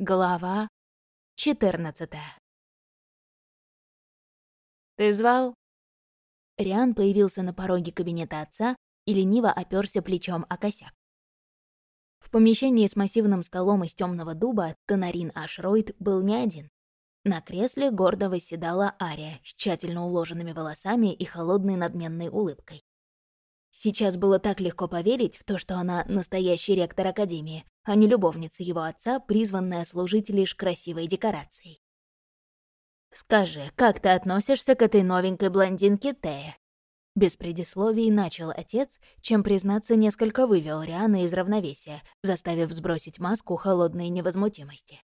Глава 14 «Ты звал?» Риан появился на пороге кабинета отца и лениво оперся плечом о косяк. В помещении с массивным столом из темного дуба Тонарин Ашройд был не один. На кресле гордо восседала Ария с тщательно уложенными волосами и холодной надменной улыбкой. Сейчас было так легко поверить в то, что она настоящий ректор Академии, а не любовница его отца, призванная служить лишь красивой декорацией. «Скажи, как ты относишься к этой новенькой блондинке Тея?» Без предисловий начал отец, чем, признаться, несколько вывел Риана из равновесия, заставив сбросить маску холодной невозмутимости.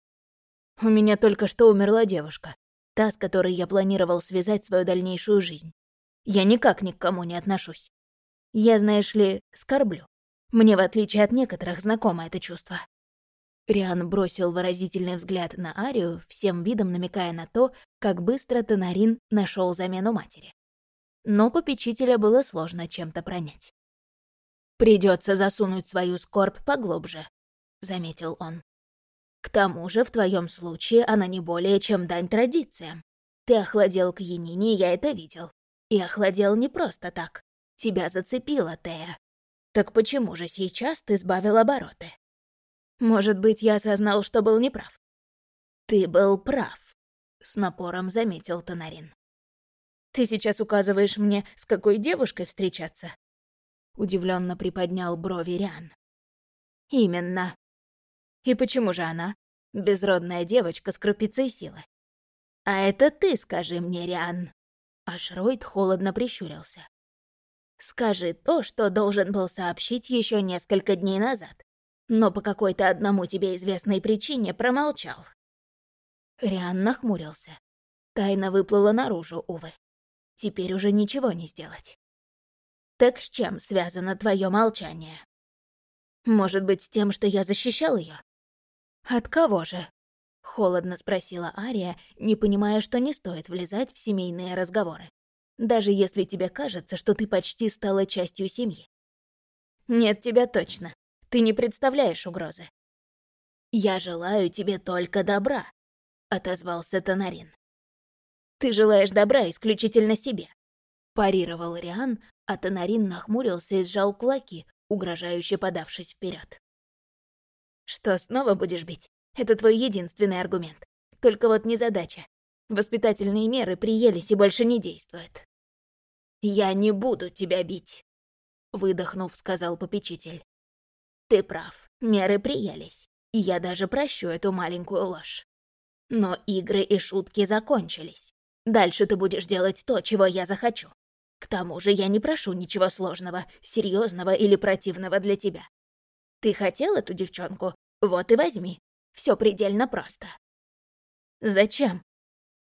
«У меня только что умерла девушка, та, с которой я планировал связать свою дальнейшую жизнь. Я никак ни к кому не отношусь. Я, знаешь ли, скорблю. Мне, в отличие от некоторых, знакомо это чувство. Риан бросил выразительный взгляд на Арию, всем видом намекая на то, как быстро Тонарин нашел замену матери. Но попечителя было сложно чем-то пронять. Придется засунуть свою скорбь поглубже», — заметил он. «К тому же, в твоем случае она не более чем дань традициям. Ты охладел к Янине, я это видел. И охладел не просто так. Тебя зацепило, Тея. Так почему же сейчас ты сбавил обороты? Может быть, я осознал, что был неправ? Ты был прав, с напором заметил Тонарин. Ты сейчас указываешь мне, с какой девушкой встречаться? Удивленно приподнял брови Риан. Именно. И почему же она? Безродная девочка с крупицей силы. А это ты скажи мне, Риан. Ашройд холодно прищурился. Скажи то, что должен был сообщить еще несколько дней назад, но по какой-то одному тебе известной причине промолчал. Риан нахмурился. Тайна выплыла наружу, увы. Теперь уже ничего не сделать. Так с чем связано твое молчание? Может быть, с тем, что я защищал ее? От кого же? Холодно спросила Ария, не понимая, что не стоит влезать в семейные разговоры даже если тебе кажется, что ты почти стала частью семьи. Нет тебя точно. Ты не представляешь угрозы. «Я желаю тебе только добра», — отозвался Тонарин. «Ты желаешь добра исключительно себе», — парировал Риан, а Тонарин нахмурился и сжал кулаки, угрожающе подавшись вперед. «Что, снова будешь бить? Это твой единственный аргумент. Только вот незадача. Воспитательные меры приелись и больше не действуют». «Я не буду тебя бить», — выдохнув, сказал попечитель. «Ты прав, меры приелись, я даже прощу эту маленькую ложь. Но игры и шутки закончились. Дальше ты будешь делать то, чего я захочу. К тому же я не прошу ничего сложного, серьезного или противного для тебя. Ты хотел эту девчонку? Вот и возьми. Все предельно просто. Зачем?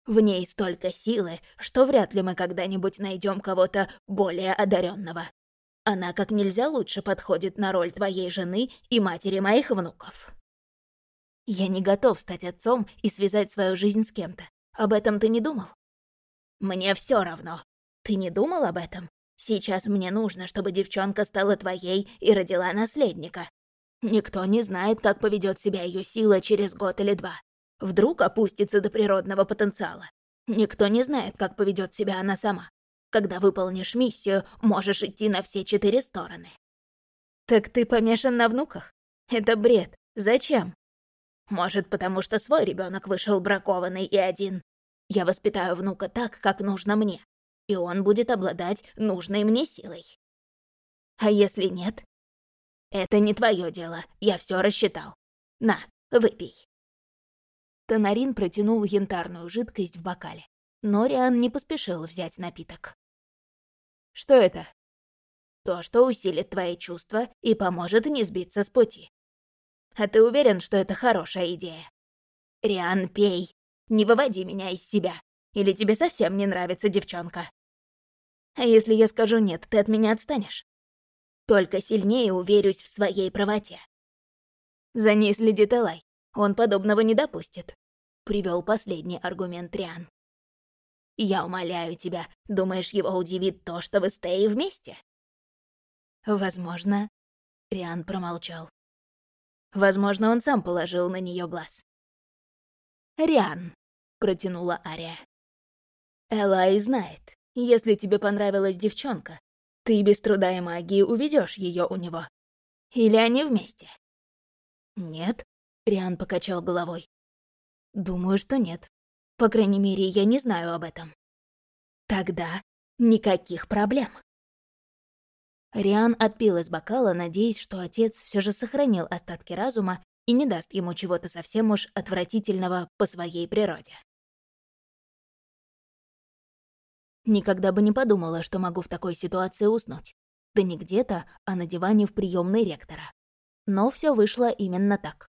В ней столько силы, что вряд ли мы когда-нибудь найдем кого-то более одаренного. Она как нельзя лучше подходит на роль твоей жены и матери моих внуков. Я не готов стать отцом и связать свою жизнь с кем-то. Об этом ты не думал? Мне все равно. Ты не думал об этом? Сейчас мне нужно, чтобы девчонка стала твоей и родила наследника. Никто не знает, как поведет себя ее сила через год или два. Вдруг опустится до природного потенциала. Никто не знает, как поведет себя она сама. Когда выполнишь миссию, можешь идти на все четыре стороны. Так ты помешан на внуках? Это бред. Зачем? Может, потому что свой ребенок вышел бракованный и один. Я воспитаю внука так, как нужно мне, и он будет обладать нужной мне силой. А если нет? Это не твое дело, я все рассчитал. На, выпей. Тонарин протянул янтарную жидкость в бокале. Но Риан не поспешил взять напиток. «Что это?» «То, что усилит твои чувства и поможет не сбиться с пути. А ты уверен, что это хорошая идея?» «Риан, пей. Не выводи меня из себя. Или тебе совсем не нравится девчонка?» «А если я скажу нет, ты от меня отстанешь?» «Только сильнее уверюсь в своей правоте». За ней следит Элай. Он подобного не допустит», — привел последний аргумент Риан. «Я умоляю тебя, думаешь, его удивит то, что вы с Теей вместе?» «Возможно», — Риан промолчал. «Возможно, он сам положил на нее глаз. «Риан», — протянула Ария. Элай знает, если тебе понравилась девчонка, ты без труда и магии уведешь ее у него. Или они вместе? Нет, Риан покачал головой. Думаю, что нет. По крайней мере, я не знаю об этом. Тогда никаких проблем. Риан отпил из бокала, надеясь, что отец все же сохранил остатки разума и не даст ему чего-то совсем уж отвратительного по своей природе. Никогда бы не подумала, что могу в такой ситуации уснуть. Да не где-то, а на диване в приемной ректора. Но все вышло именно так.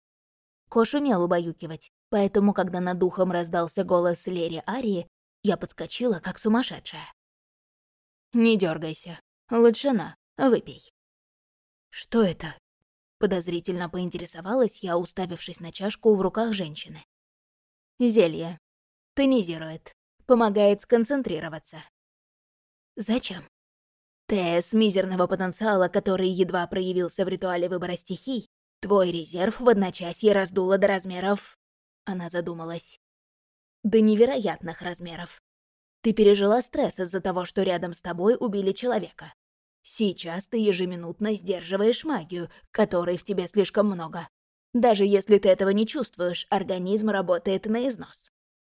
Кош умел убаюкивать, поэтому, когда над духом раздался голос Лери Арии, я подскочила, как сумасшедшая. «Не дергайся. Лучше на, выпей». «Что это?» Подозрительно поинтересовалась я, уставившись на чашку в руках женщины. «Зелье. Тонизирует помогает сконцентрироваться. Зачем? ТС мизерного потенциала, который едва проявился в ритуале выбора стихий, твой резерв в одночасье раздуло до размеров... Она задумалась. До невероятных размеров. Ты пережила стресс из-за того, что рядом с тобой убили человека. Сейчас ты ежеминутно сдерживаешь магию, которой в тебе слишком много. Даже если ты этого не чувствуешь, организм работает на износ.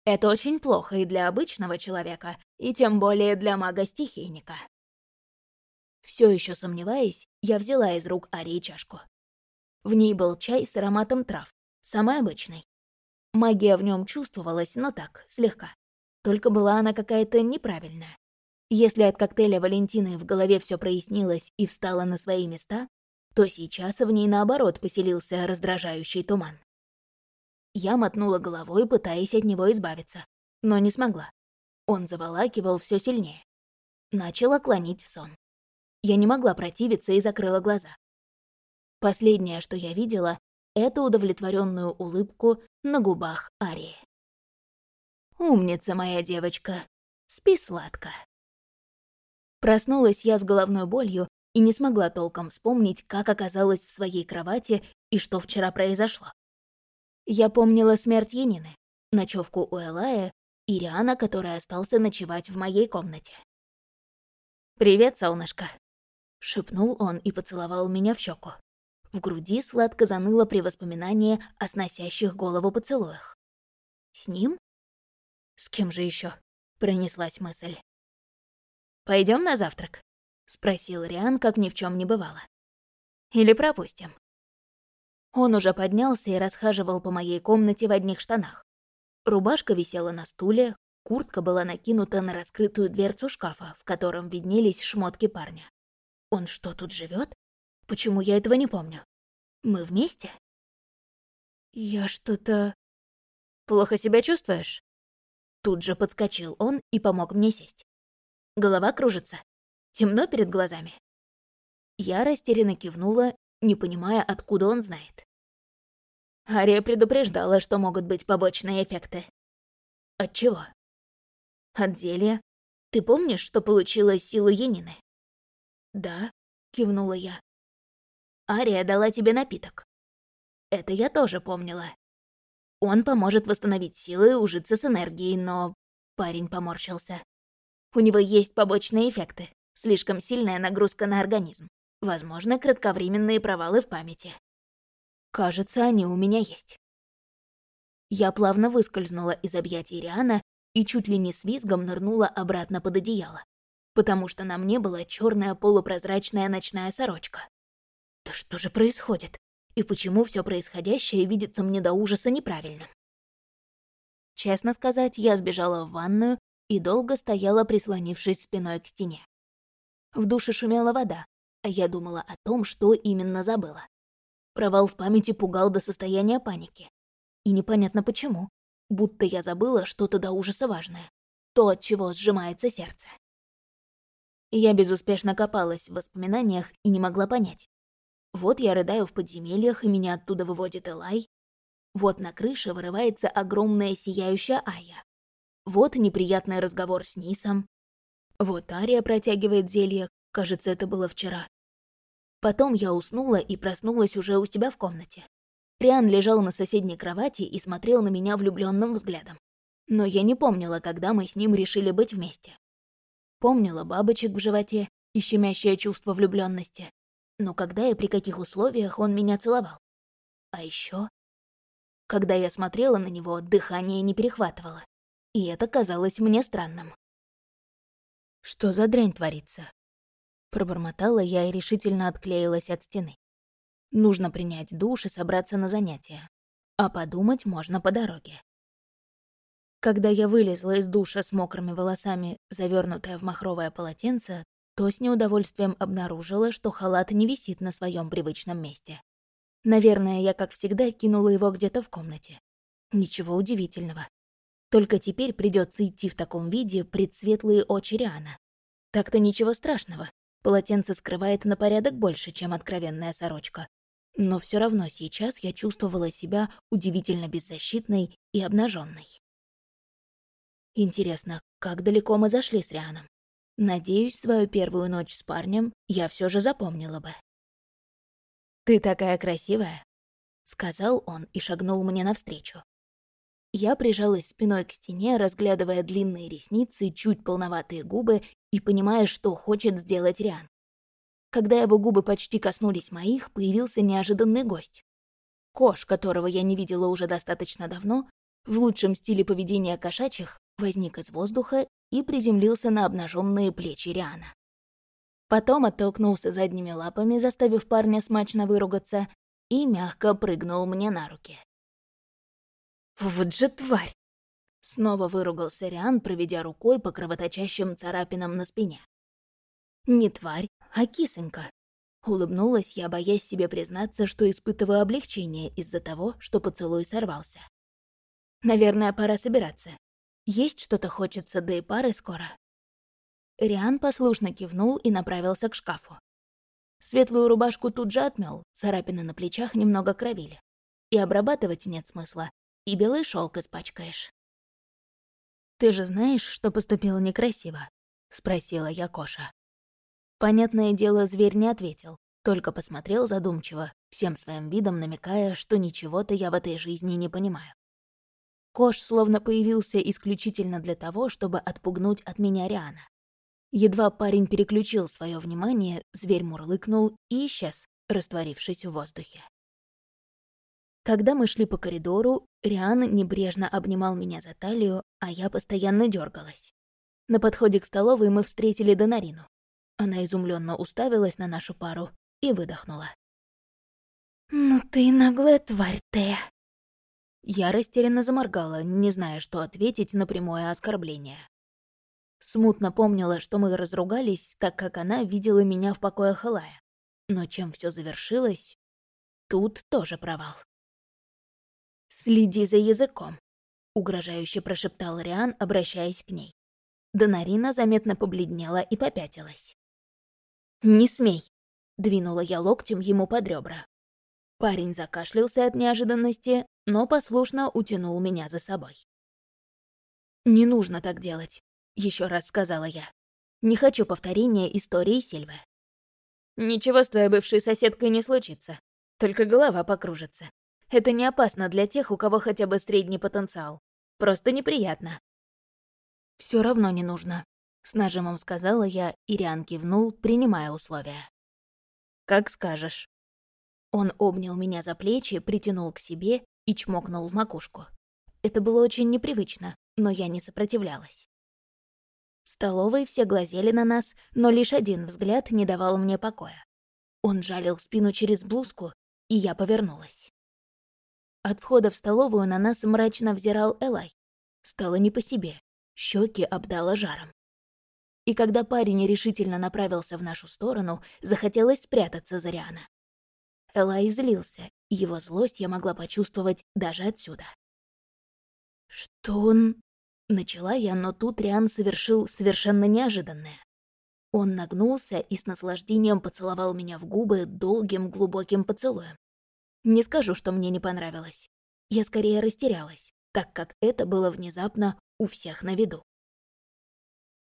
Это очень плохо и для обычного человека, и тем более для мага-стихийника. Все еще сомневаясь, я взяла из рук Арии чашку. В ней был чай с ароматом трав, самый обычный. Магия в нем чувствовалась, но так, слегка. Только была она какая-то неправильная. Если от коктейля Валентины в голове все прояснилось и встало на свои места, то сейчас в ней наоборот поселился раздражающий туман. Я мотнула головой, пытаясь от него избавиться, но не смогла. Он заволакивал все сильнее. Начала клонить в сон. Я не могла противиться и закрыла глаза. Последнее, что я видела, это удовлетворенную улыбку на губах Арии. «Умница моя девочка, спи сладко». Проснулась я с головной болью и не смогла толком вспомнить, как оказалась в своей кровати и что вчера произошло. Я помнила смерть Янины, ночевку у Элая и Риана, который остался ночевать в моей комнате. «Привет, солнышко», — шепнул он и поцеловал меня в щеку. В груди сладко заныло при воспоминании о сносящих голову поцелуях. «С ним? С кем же еще? пронеслась мысль. Пойдем на завтрак?» — спросил Риан, как ни в чем не бывало. «Или пропустим?» Он уже поднялся и расхаживал по моей комнате в одних штанах. Рубашка висела на стуле, куртка была накинута на раскрытую дверцу шкафа, в котором виднелись шмотки парня. Он что, тут живет? Почему я этого не помню? Мы вместе? Я что-то... Плохо себя чувствуешь? Тут же подскочил он и помог мне сесть. Голова кружится. Темно перед глазами. Я растерянно кивнула не понимая, откуда он знает. Ария предупреждала, что могут быть побочные эффекты. От чего? От зелья. Ты помнишь, что получила силу Янины? Да, кивнула я. Ария дала тебе напиток. Это я тоже помнила. Он поможет восстановить силы и ужиться с энергией, но... Парень поморщился. У него есть побочные эффекты. Слишком сильная нагрузка на организм. Возможно, кратковременные провалы в памяти. Кажется, они у меня есть. Я плавно выскользнула из объятий Риана и чуть ли не с визгом нырнула обратно под одеяло, потому что на мне была черная полупрозрачная ночная сорочка. Да что же происходит? И почему все происходящее видится мне до ужаса неправильным? Честно сказать, я сбежала в ванную и долго стояла, прислонившись спиной к стене. В душе шумела вода, а я думала о том, что именно забыла. Провал в памяти пугал до состояния паники. И непонятно почему. Будто я забыла что-то до ужаса важное. То, от чего сжимается сердце. Я безуспешно копалась в воспоминаниях и не могла понять. Вот я рыдаю в подземельях, и меня оттуда выводит Элай. Вот на крыше вырывается огромная сияющая Ая. Вот неприятный разговор с Нисом. Вот Ария протягивает зелье, Кажется, это было вчера. Потом я уснула и проснулась уже у тебя в комнате. Риан лежал на соседней кровати и смотрел на меня влюбленным взглядом. Но я не помнила, когда мы с ним решили быть вместе. Помнила бабочек в животе и щемящее чувство влюбленности. Но когда и при каких условиях он меня целовал? А еще, Когда я смотрела на него, дыхание не перехватывало. И это казалось мне странным. Что за дрянь творится? Пробормотала я и решительно отклеилась от стены. Нужно принять душ и собраться на занятия. А подумать можно по дороге. Когда я вылезла из душа с мокрыми волосами, завернутая в махровое полотенце, то с неудовольствием обнаружила, что халат не висит на своем привычном месте. Наверное, я, как всегда, кинула его где-то в комнате. Ничего удивительного. Только теперь придется идти в таком виде пред светлые очи Риана. Так-то ничего страшного. Полотенце скрывает на порядок больше, чем откровенная сорочка. Но все равно сейчас я чувствовала себя удивительно беззащитной и обнаженной. Интересно, как далеко мы зашли с Рианом? Надеюсь, свою первую ночь с парнем я все же запомнила бы. «Ты такая красивая», — сказал он и шагнул мне навстречу. Я прижалась спиной к стене, разглядывая длинные ресницы, чуть полноватые губы и понимая, что хочет сделать Риан. Когда его губы почти коснулись моих, появился неожиданный гость. Кош, которого я не видела уже достаточно давно, в лучшем стиле поведения кошачьих, возник из воздуха и приземлился на обнаженные плечи Риана. Потом оттолкнулся задними лапами, заставив парня смачно выругаться, и мягко прыгнул мне на руки. «Вот же тварь!» Снова выругался Риан, проведя рукой по кровоточащим царапинам на спине. «Не тварь, а кисонька». Улыбнулась я, боясь себе признаться, что испытываю облегчение из-за того, что поцелуй сорвался. «Наверное, пора собираться. Есть что-то хочется, да и пары скоро». Риан послушно кивнул и направился к шкафу. Светлую рубашку тут же отмел, царапины на плечах немного кровили. И обрабатывать нет смысла, и белый шелк испачкаешь. «Ты же знаешь, что поступила некрасиво?» — спросила я Коша. Понятное дело, зверь не ответил, только посмотрел задумчиво, всем своим видом намекая, что ничего-то я в этой жизни не понимаю. Кош словно появился исключительно для того, чтобы отпугнуть от меня Риана. Едва парень переключил свое внимание, зверь мурлыкнул и исчез, растворившись в воздухе. Когда мы шли по коридору, Риан небрежно обнимал меня за талию, а я постоянно дергалась. На подходе к столовой мы встретили Донарину. Она изумленно уставилась на нашу пару и выдохнула. «Ну ты наглая тварь, Тея!» Я растерянно заморгала, не зная, что ответить на прямое оскорбление. Смутно помнила, что мы разругались, так как она видела меня в покое Халая. Но чем все завершилось, тут тоже провал. «Следи за языком», — угрожающе прошептал Риан, обращаясь к ней. Донарина заметно побледнела и попятилась. «Не смей!» — двинула я локтем ему под ребра. Парень закашлялся от неожиданности, но послушно утянул меня за собой. «Не нужно так делать», — еще раз сказала я. «Не хочу повторения истории Сильвы». «Ничего с твоей бывшей соседкой не случится, только голова покружится», это не опасно для тех, у кого хотя бы средний потенциал. Просто неприятно. Все равно не нужно», — с нажимом сказала я, и Риан кивнул, принимая условия. «Как скажешь». Он обнял меня за плечи, притянул к себе и чмокнул в макушку. Это было очень непривычно, но я не сопротивлялась. В столовой все глазели на нас, но лишь один взгляд не давал мне покоя. Он жалил спину через блузку, и я повернулась. От входа в столовую на нас мрачно взирал Элай. Стало не по себе. Щеки обдало жаром. И когда парень решительно направился в нашу сторону, захотелось спрятаться за Риана. Элай злился, и его злость я могла почувствовать даже отсюда. «Что он...» — начала я, но тут Риан совершил совершенно неожиданное. Он нагнулся и с наслаждением поцеловал меня в губы долгим глубоким поцелуем. Не скажу, что мне не понравилось. Я скорее растерялась, так как это было внезапно у всех на виду.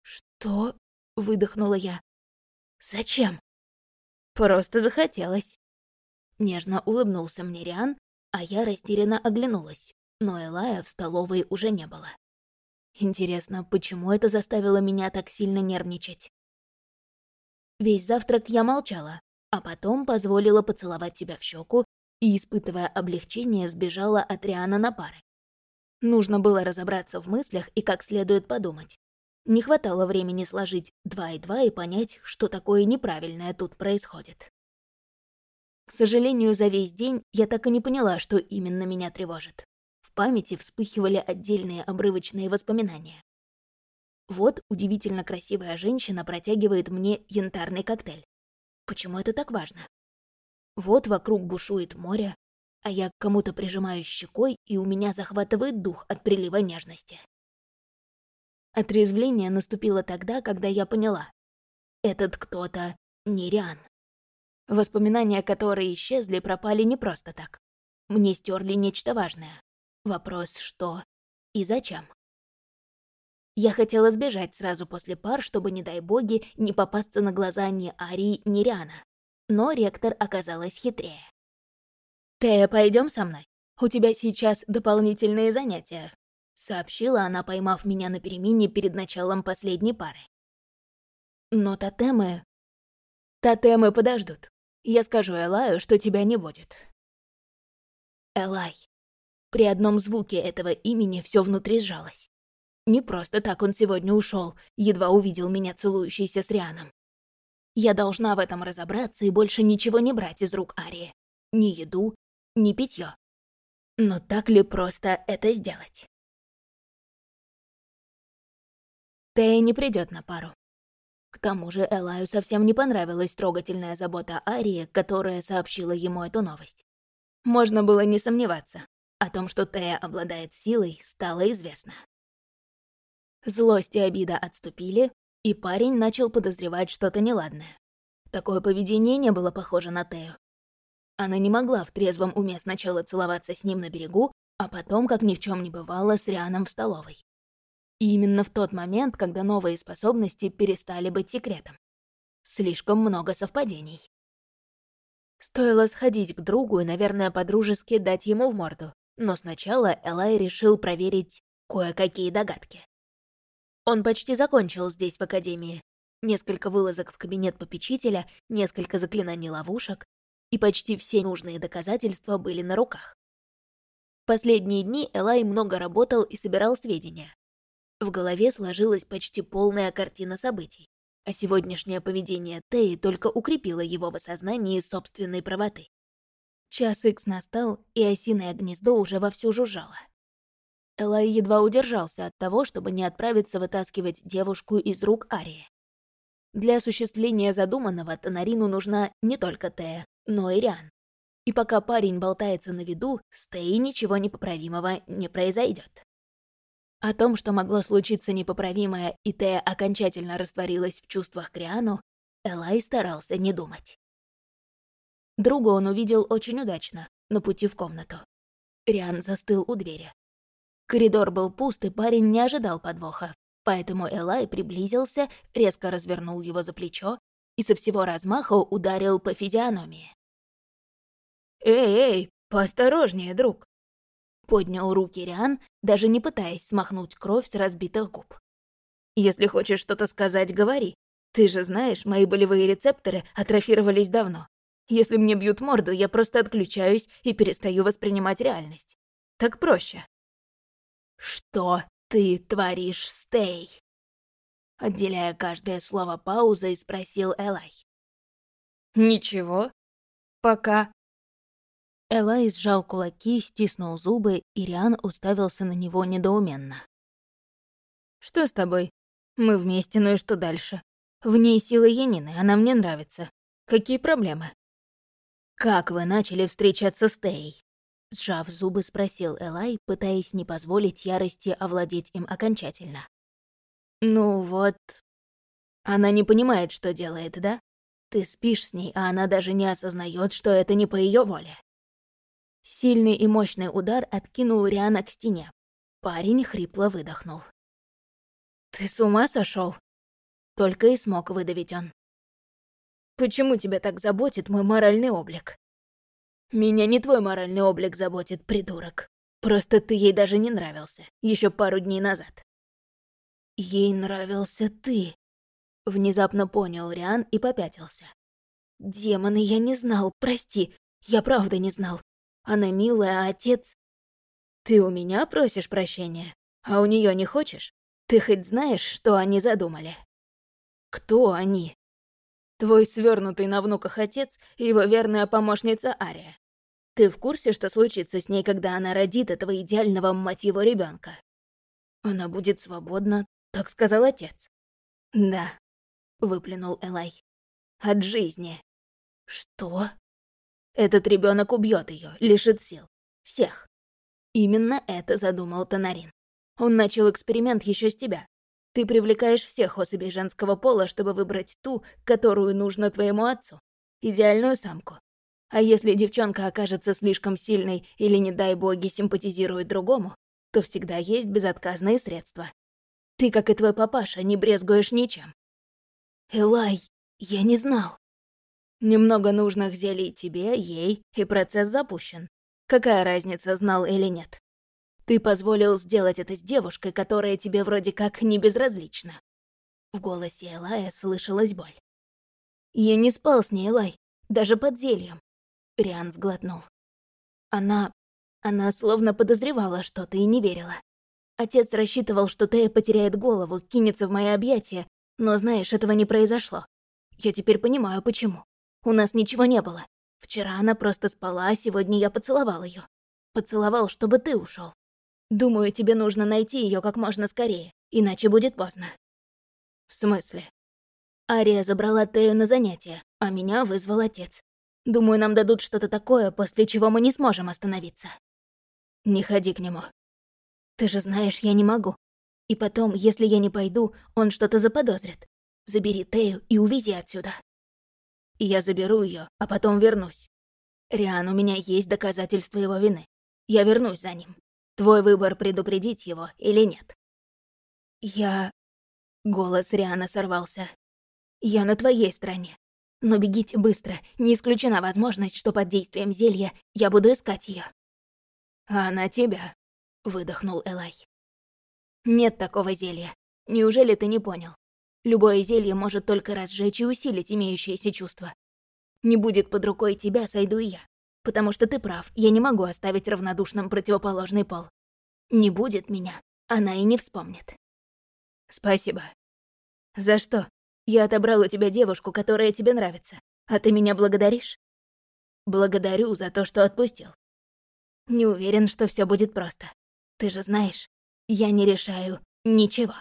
«Что?» — выдохнула я. «Зачем?» «Просто захотелось». Нежно улыбнулся мне Риан, а я растерянно оглянулась, но Элая в столовой уже не было. Интересно, почему это заставило меня так сильно нервничать? Весь завтрак я молчала, а потом позволила поцеловать себя в щеку и, испытывая облегчение, сбежала от Риана на пары. Нужно было разобраться в мыслях и как следует подумать. Не хватало времени сложить два и два и понять, что такое неправильное тут происходит. К сожалению, за весь день я так и не поняла, что именно меня тревожит. В памяти вспыхивали отдельные обрывочные воспоминания. Вот удивительно красивая женщина протягивает мне янтарный коктейль. Почему это так важно? Вот вокруг бушует море, а я к кому-то прижимаюсь щекой, и у меня захватывает дух от прилива нежности. Отрезвление наступило тогда, когда я поняла. Этот кто-то не Риан. Воспоминания, которые исчезли, пропали не просто так. Мне стерли нечто важное. Вопрос «что» и «зачем?». Я хотела сбежать сразу после пар, чтобы, не дай боги, не попасться на глаза ни Арии, ни Риана. Но ректор оказалась хитрее. «Тея, пойдем со мной? У тебя сейчас дополнительные занятия», — сообщила она, поймав меня на перемене перед началом последней пары. «Но тотемы...» «Тотемы подождут. Я скажу Элаю, что тебя не будет». Элай. При одном звуке этого имени все внутри сжалось. Не просто так он сегодня ушел, едва увидел меня целующейся с Рианом. Я должна в этом разобраться и больше ничего не брать из рук Арии. Ни еду, ни питье. Но так ли просто это сделать? Тея не придет на пару. Тому же Элаю совсем не понравилась трогательная забота Арии, которая сообщила ему эту новость. Можно было не сомневаться. О том, что Тея обладает силой, стало известно. Злость и обида отступили, и парень начал подозревать что-то неладное. Такое поведение не было похоже на Тею. Она не могла в трезвом уме сначала целоваться с ним на берегу, а потом, как ни в чем не бывало, с Рианом в столовой. И именно в тот момент, когда новые способности перестали быть секретом. Слишком много совпадений. Стоило сходить к другу и, наверное, подружески дать ему в морду. Но сначала Элай решил проверить кое-какие догадки. Он почти закончил здесь, в Академии. Несколько вылазок в кабинет попечителя, несколько заклинаний ловушек, и почти все нужные доказательства были на руках. Последние дни Элай много работал и собирал сведения. В голове сложилась почти полная картина событий, а сегодняшнее поведение Теи только укрепило его в осознании собственной правоты. Час икс настал, и осиное гнездо уже вовсю жужжало. Элай едва удержался от того, чтобы не отправиться вытаскивать девушку из рук Арии. Для осуществления задуманного Тонарину нужна не только Тея, но и Риан. И пока парень болтается на виду, с Теей ничего непоправимого не произойдет. О том, что могло случиться непоправимое, и Тея окончательно растворилась в чувствах к Риану, Элай старался не думать. Друга он увидел очень удачно, на пути в комнату. Риан застыл у двери. Коридор был пуст, и парень не ожидал подвоха, поэтому Элай приблизился, резко развернул его за плечо и со всего размаха ударил по физиономии. «Эй, эй, поосторожнее, друг!» Поднял руки Риан, даже не пытаясь смахнуть кровь с разбитых губ. «Если хочешь что-то сказать, говори. Ты же знаешь, мои болевые рецепторы атрофировались давно. Если мне бьют морду, я просто отключаюсь и перестаю воспринимать реальность. Так проще». «Что ты творишь, Стей?» Отделяя каждое слово паузой, спросил Элай. «Ничего. Пока». Элай сжал кулаки, стиснул зубы, и Риан уставился на него недоуменно. «Что с тобой? Мы вместе, ну и что дальше? В ней сила Янины, она мне нравится. Какие проблемы?» «Как вы начали встречаться с Тей?» Сжав зубы, спросил Элай, пытаясь не позволить ярости овладеть им окончательно. «Ну вот...» Она не понимает, что делает, да? Ты спишь с ней, а она даже не осознает, что это не по ее воле. Сильный и мощный удар откинул Риана к стене. Парень хрипло выдохнул. «Ты с ума сошел? Только и смог выдавить он. «Почему тебя так заботит мой моральный облик?» Меня не твой моральный облик заботит, придурок. Просто ты ей даже не нравился, еще пару дней назад. Ей нравился ты. Внезапно понял Риан и попятился. Демоны, я не знал, прости, я правда не знал. Она милая, а отец... Ты у меня просишь прощения, а у нее не хочешь? Ты хоть знаешь, что они задумали? Кто они? Твой свернутый на внуках отец и его верная помощница Ария. Ты в курсе, что случится с ней, когда она родит этого идеального, мать его, ребенка? Она будет свободна, так сказал отец. Да, выплюнул Элай. От жизни. Что? Этот ребенок убьет ее, лишит сил. Всех. Именно это задумал Тонарин. Он начал эксперимент еще с тебя. Ты привлекаешь всех особей женского пола, чтобы выбрать ту, которую нужно твоему отцу. Идеальную самку. А если девчонка окажется слишком сильной или, не дай боги, симпатизирует другому, то всегда есть безотказные средства. Ты, как и твой папаша, не брезгуешь ничем. Элай, я не знал. Немного нужных зелий тебе, ей, и процесс запущен. Какая разница, знал или нет? Ты позволил сделать это с девушкой, которая тебе вроде как не безразлична. В голосе Элая слышалась боль. Я не спал с ней, Элай, даже под зельем. Риан сглотнул. Она... она словно подозревала что-то и не верила. Отец рассчитывал, что Тея потеряет голову, кинется в мои объятия, но, знаешь, этого не произошло. Я теперь понимаю, почему. У нас ничего не было. Вчера она просто спала, а сегодня я поцеловал ее. Поцеловал, чтобы ты ушел. Думаю, тебе нужно найти ее как можно скорее, иначе будет поздно. В смысле? Ария забрала Тею на занятия, а меня вызвал отец. Думаю, нам дадут что-то такое, после чего мы не сможем остановиться. Не ходи к нему. Ты же знаешь, я не могу. И потом, если я не пойду, он что-то заподозрит. Забери Тею и увези отсюда. Я заберу ее, а потом вернусь. Риан, у меня есть доказательства его вины. Я вернусь за ним. Твой выбор предупредить его или нет. Я... Голос Риана сорвался. Я на твоей стороне. Но бегите быстро, не исключена возможность, что под действием зелья я буду искать ее. А на тебя, выдохнул Элай. Нет такого зелья. Неужели ты не понял? Любое зелье может только разжечь и усилить имеющиеся чувства. Не будет под рукой тебя, сойду и я. Потому что ты прав, я не могу оставить равнодушным противоположный пол. Не будет меня, она и не вспомнит. Спасибо. За что? Я отобрал у тебя девушку, которая тебе нравится. А ты меня благодаришь? Благодарю за то, что отпустил. Не уверен, что все будет просто. Ты же знаешь, я не решаю ничего.